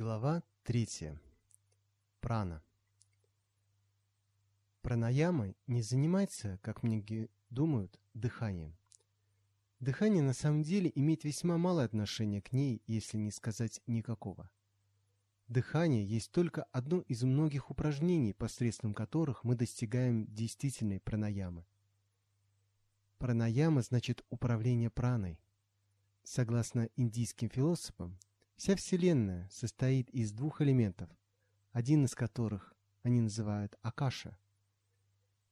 Глава 3. Прана. Пранаяма не занимается, как многие думают, дыханием. Дыхание на самом деле имеет весьма малое отношение к ней, если не сказать никакого. Дыхание есть только одно из многих упражнений, посредством которых мы достигаем действительной пранаямы. Пранаяма значит управление праной. Согласно индийским философам, Вся Вселенная состоит из двух элементов, один из которых они называют Акаша.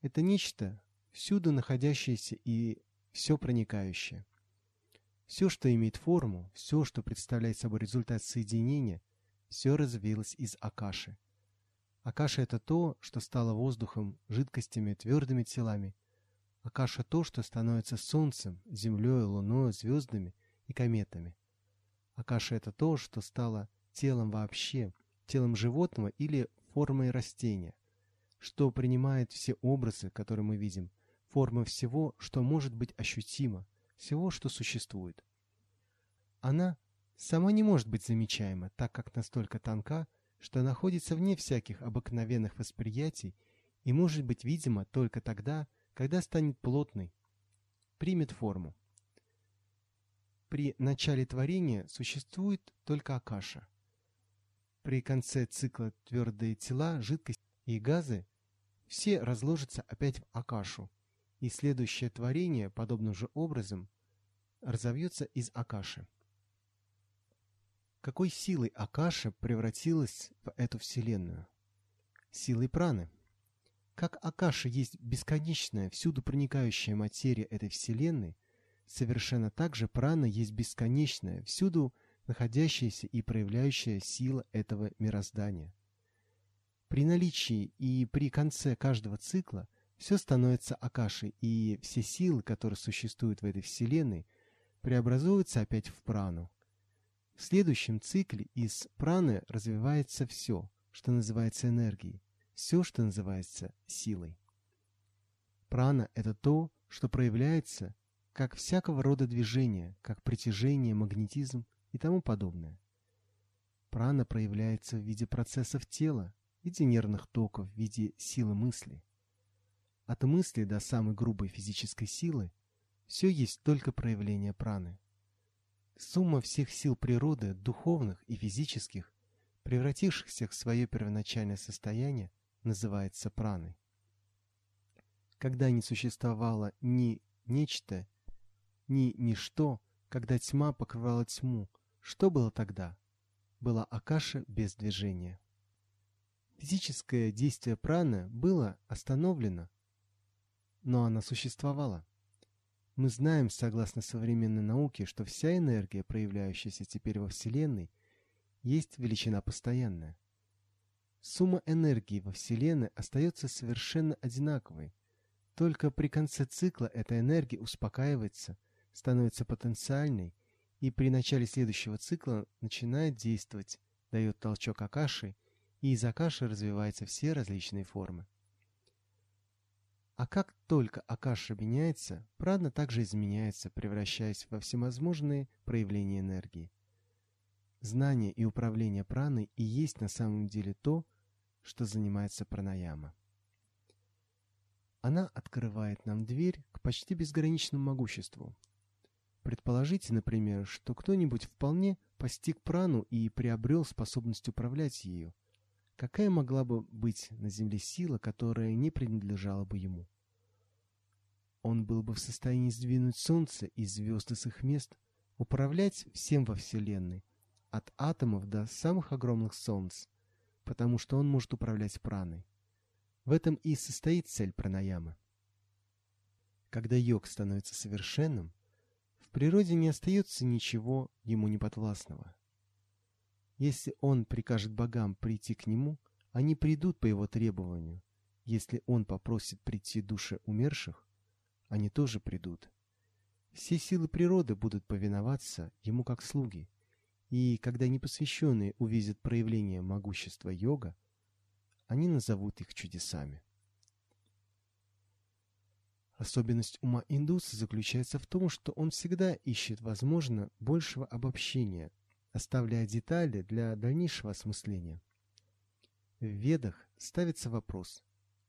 Это нечто, всюду находящееся и все проникающее. Все, что имеет форму, все, что представляет собой результат соединения, все развилось из Акаши. Акаша — это то, что стало воздухом, жидкостями, твердыми телами. Акаша — то, что становится солнцем, землей, луной, звездами и кометами. Акаша — это то, что стало телом вообще, телом животного или формой растения, что принимает все образы, которые мы видим, формы всего, что может быть ощутимо, всего, что существует. Она сама не может быть замечаема, так как настолько тонка, что находится вне всяких обыкновенных восприятий и может быть видима только тогда, когда станет плотной, примет форму. При начале творения существует только Акаша. При конце цикла твердые тела, жидкость и газы все разложатся опять в Акашу, и следующее творение подобным же образом разовьется из Акаши. Какой силой Акаша превратилась в эту вселенную? Силой праны. Как Акаша есть бесконечная, всюду проникающая материя этой вселенной, Совершенно так же прана есть бесконечная, всюду находящаяся и проявляющая сила этого мироздания. При наличии и при конце каждого цикла все становится акашей, и все силы, которые существуют в этой вселенной, преобразуются опять в прану. В следующем цикле из праны развивается все, что называется энергией, все, что называется силой. Прана – это то, что проявляется как всякого рода движения, как притяжение, магнетизм и тому подобное. Прана проявляется в виде процессов тела, в виде нервных токов, в виде силы мысли. От мысли до самой грубой физической силы все есть только проявление праны. Сумма всех сил природы, духовных и физических, превратившихся в свое первоначальное состояние, называется праной. Когда не существовало ни нечто, ни ничто, когда тьма покрывала тьму. Что было тогда? Была Акаша без движения. Физическое действие праны было остановлено, но она существовала. Мы знаем, согласно современной науке, что вся энергия, проявляющаяся теперь во Вселенной, есть величина постоянная. Сумма энергии во Вселенной остается совершенно одинаковой, только при конце цикла эта энергия успокаивается становится потенциальной и при начале следующего цикла начинает действовать, дает толчок Акаши, и из Акаши развиваются все различные формы. А как только Акаша меняется, прадна также изменяется, превращаясь во всевозможные проявления энергии. Знание и управление праной и есть на самом деле то, что занимается пранаяма. Она открывает нам дверь к почти безграничному могуществу, Предположите, например, что кто-нибудь вполне постиг прану и приобрел способность управлять ею. Какая могла бы быть на Земле сила, которая не принадлежала бы ему? Он был бы в состоянии сдвинуть Солнце и звезды с их мест, управлять всем во Вселенной, от атомов до самых огромных Солнц, потому что он может управлять праной. В этом и состоит цель пранаямы. Когда йог становится совершенным, природе не остается ничего ему неподвластного. Если он прикажет богам прийти к нему, они придут по его требованию. Если он попросит прийти души умерших, они тоже придут. Все силы природы будут повиноваться ему как слуги, и когда непосвященные увидят проявление могущества йога, они назовут их чудесами. Особенность ума индуса заключается в том, что он всегда ищет, возможно, большего обобщения, оставляя детали для дальнейшего осмысления. В Ведах ставится вопрос,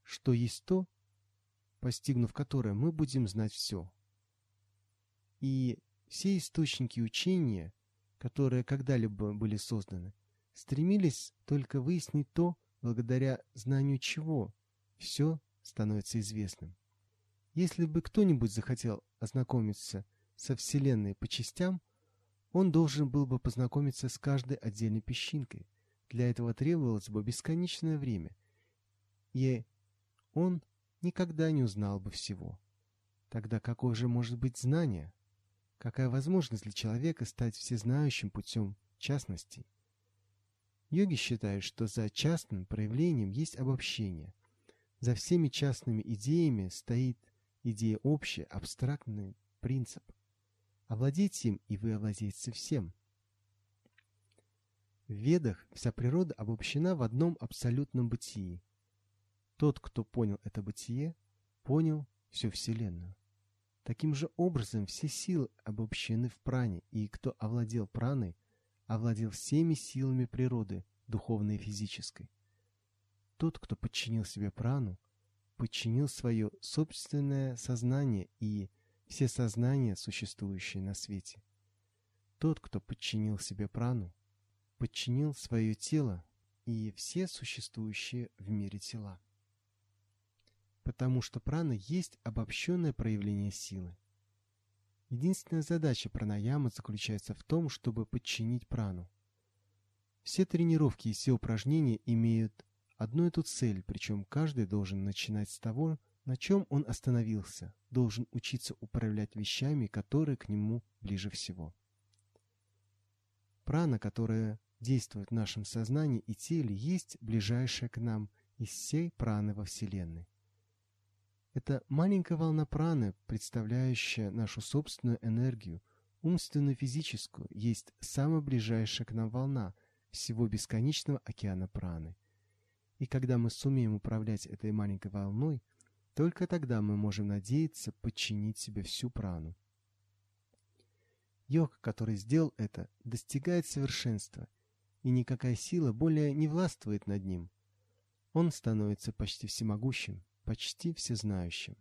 что есть то, постигнув которое мы будем знать все. И все источники учения, которые когда-либо были созданы, стремились только выяснить то, благодаря знанию чего все становится известным. Если бы кто-нибудь захотел ознакомиться со Вселенной по частям, он должен был бы познакомиться с каждой отдельной песчинкой. Для этого требовалось бы бесконечное время, и он никогда не узнал бы всего. Тогда какое же может быть знание? Какая возможность для человека стать всезнающим путем частностей? Йоги считают, что за частным проявлением есть обобщение. За всеми частными идеями стоит идея общая, абстрактный принцип. Овладейте им, и вы овладеете всем. В Ведах вся природа обобщена в одном абсолютном бытии. Тот, кто понял это бытие, понял всю Вселенную. Таким же образом все силы обобщены в пране, и кто овладел праной, овладел всеми силами природы, духовной и физической. Тот, кто подчинил себе прану, подчинил свое собственное сознание и все сознания, существующие на свете. Тот, кто подчинил себе прану, подчинил свое тело и все существующие в мире тела потому что прана есть обобщенное проявление силы. Единственная задача пранаямы заключается в том, чтобы подчинить прану. Все тренировки и все упражнения имеют одну и ту цель, причем каждый должен начинать с того, на чем он остановился, должен учиться управлять вещами, которые к нему ближе всего. Прана, которая действует в нашем сознании и теле, есть ближайшая к нам из всей праны во Вселенной. Это маленькая волна праны, представляющая нашу собственную энергию, умственную физическую, есть самая ближайшая к нам волна всего бесконечного океана праны. И когда мы сумеем управлять этой маленькой волной, только тогда мы можем надеяться подчинить себе всю прану. Йог, который сделал это, достигает совершенства, и никакая сила более не властвует над ним. Он становится почти всемогущим, почти всезнающим.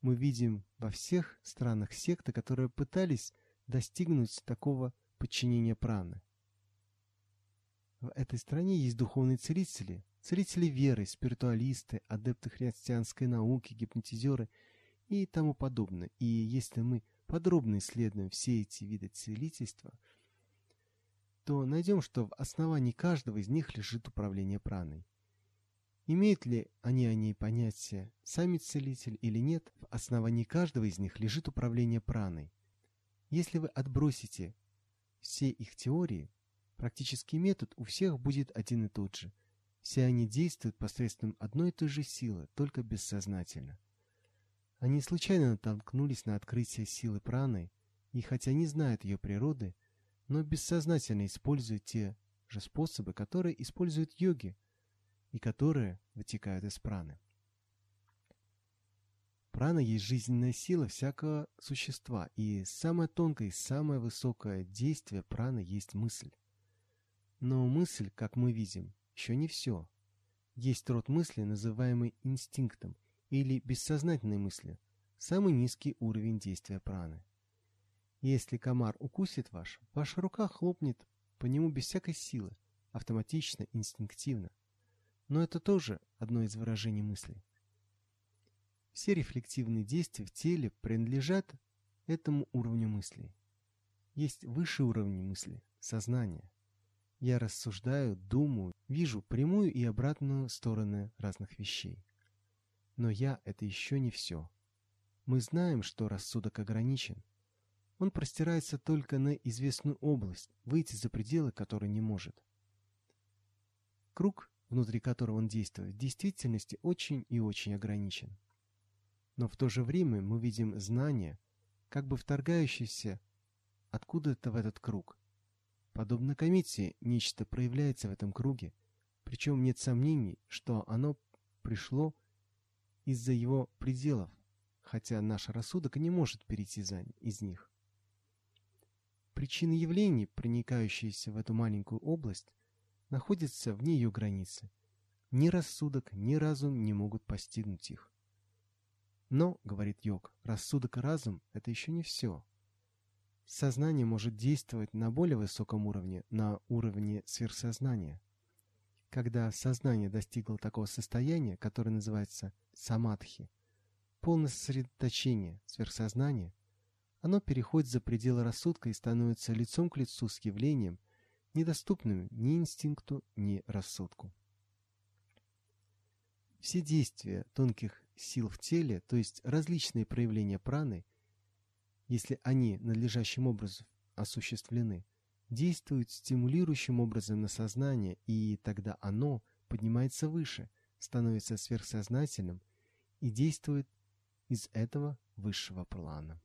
Мы видим во всех странах секты, которые пытались достигнуть такого подчинения праны. В этой стране есть духовные целители, целители веры, спиритуалисты, адепты христианской науки, гипнотизеры и тому подобное. И если мы подробно исследуем все эти виды целительства, то найдем, что в основании каждого из них лежит управление праной. Имеют ли они о ней понятие, сами целитель или нет, в основании каждого из них лежит управление праной. Если вы отбросите все их теории, практический метод у всех будет один и тот же. Все они действуют посредством одной и той же силы, только бессознательно. Они случайно натолкнулись на открытие силы праны, и хотя не знают ее природы, но бессознательно используют те же способы, которые используют йоги, и которые вытекают из праны. Прана есть жизненная сила всякого существа, и самое тонкое и самое высокое действие праны есть мысль. Но мысль, как мы видим, еще не все. Есть род мысли, называемый инстинктом или бессознательной мыслью, самый низкий уровень действия праны. Если комар укусит ваш, ваша рука хлопнет по нему без всякой силы, автоматично, инстинктивно но это тоже одно из выражений мысли. Все рефлективные действия в теле принадлежат этому уровню мысли. Есть высший уровень мысли – сознание. Я рассуждаю, думаю, вижу прямую и обратную стороны разных вещей. Но я – это еще не все. Мы знаем, что рассудок ограничен. Он простирается только на известную область, выйти за пределы которой не может. Круг внутри которого он действует, в действительности очень и очень ограничен. Но в то же время мы видим знание, как бы вторгающееся откуда-то в этот круг. Подобно комете, нечто проявляется в этом круге, причем нет сомнений, что оно пришло из-за его пределов, хотя наш рассудок не может перейти за, из них. Причины явлений, проникающиеся в эту маленькую область, находятся вне ее границы. Ни рассудок, ни разум не могут постигнуть их. Но, говорит йог, рассудок и разум – это еще не все. Сознание может действовать на более высоком уровне, на уровне сверхсознания. Когда сознание достигло такого состояния, которое называется самадхи, полное сосредоточение сверхсознания, оно переходит за пределы рассудка и становится лицом к лицу с явлением, недоступным ни инстинкту, ни рассудку. Все действия тонких сил в теле, то есть различные проявления праны, если они надлежащим образом осуществлены, действуют стимулирующим образом на сознание, и тогда оно поднимается выше, становится сверхсознательным и действует из этого высшего плана.